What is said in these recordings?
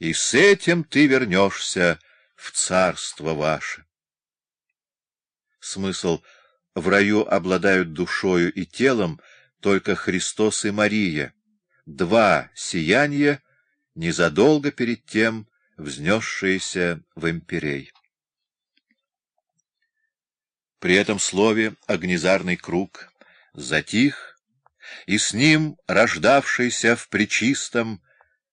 и с этим ты вернешься в царство ваше. Смысл в раю обладают душою и телом только Христос и Мария, два сияния, незадолго перед тем взнесшиеся в имперей. При этом слове огнезарный круг затих, и с ним рождавшийся в причистом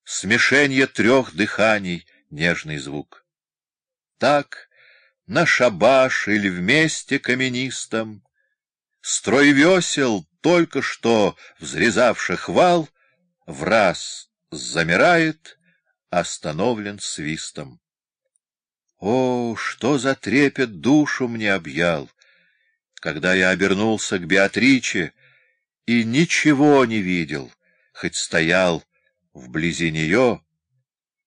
смешенье трех дыханий нежный звук. Так на шабаш или вместе каменистом строй весел, только что взрезавших вал, в раз замирает, остановлен свистом. О, что за трепет душу мне объял, когда я обернулся к Беатриче и ничего не видел, хоть стоял вблизи нее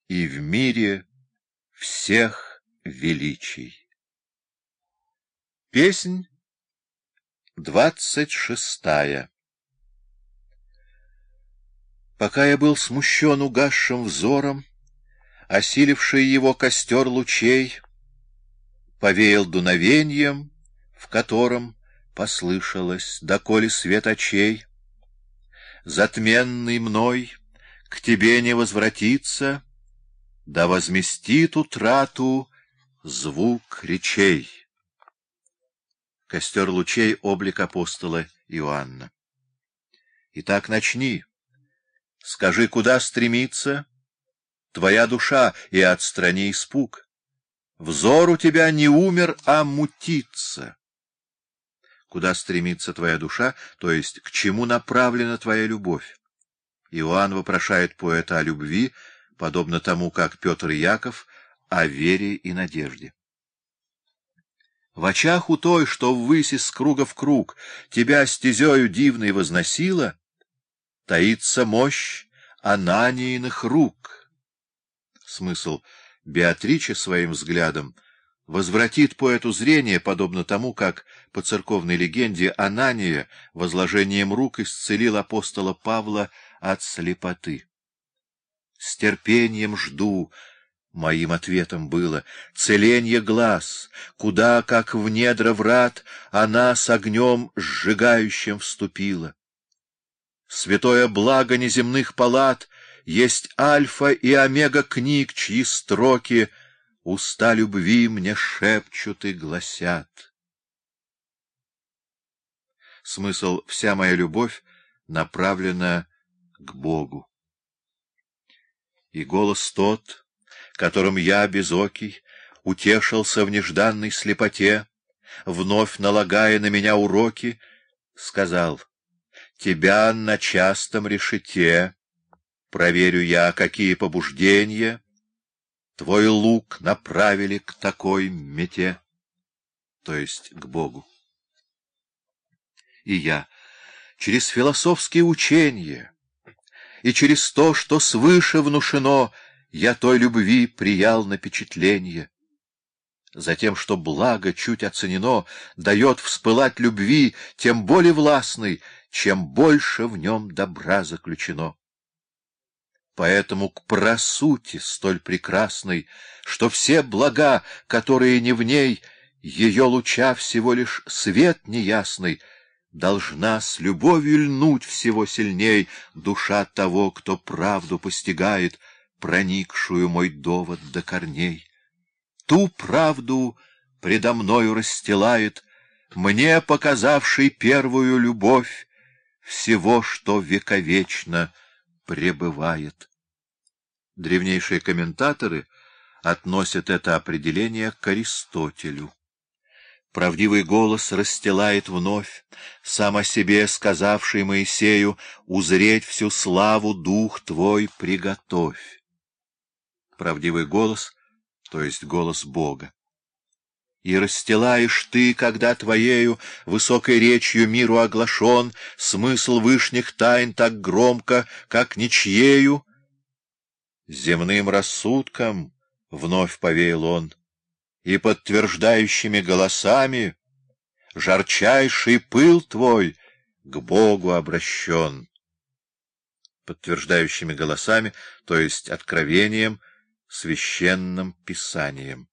и в мире всех величий. Песнь двадцать шестая Пока я был смущен угасшим взором, осиливший его костер лучей, повеял дуновением, в котором послышалось, доколе свет очей, затменный мной к тебе не возвратится, да возместит утрату звук речей. Костер лучей — облик апостола Иоанна. Итак, начни. Скажи, куда стремиться твоя душа, и отстрани испуг. Взор у тебя не умер, а мутится. Куда стремится твоя душа, то есть к чему направлена твоя любовь? Иоанн вопрошает поэта о любви, подобно тому, как Петр и Яков о вере и надежде. В очах у той, что ввысь из круга в круг, тебя стезею дивной возносила, таится мощь Ананииных рук. Смысл Беатриче своим взглядом возвратит поэту зрение, подобно тому, как по церковной легенде Анания возложением рук исцелил апостола Павла от слепоты. С терпением жду, моим ответом было, целенье глаз, куда, как в недра врат, она с огнем сжигающим вступила. Святое благо неземных палат есть альфа и омега книг, чьи строки уста любви мне шепчут и гласят. Смысл «вся моя любовь» направлена к Богу. И голос тот, которым я, безокий, утешился в нежданной слепоте, вновь налагая на меня уроки, сказал, «Тебя на частом решете, проверю я, какие побуждения твой лук направили к такой мете, то есть к Богу. И я через философские учения и через то, что свыше внушено, я той любви приял на впечатление. Затем, что благо чуть оценено, дает вспылать любви, тем более властной, чем больше в нем добра заключено. Поэтому к просути столь прекрасной, что все блага, которые не в ней, ее луча всего лишь свет неясный — Должна с любовью льнуть всего сильней душа того, кто правду постигает, проникшую мой довод до корней. Ту правду предо мною расстилает, мне показавший первую любовь, всего, что вековечно пребывает. Древнейшие комментаторы относят это определение к Аристотелю. Правдивый голос расстилает вновь, сам о себе сказавший Моисею, узреть всю славу дух твой приготовь. Правдивый голос, то есть голос Бога. И расстилаешь ты, когда твоею высокой речью миру оглашен смысл вышних тайн так громко, как ничьею. Земным рассудком вновь повеял он — и подтверждающими голосами жарчайший пыл твой к Богу обращен. Подтверждающими голосами, то есть откровением, священным писанием.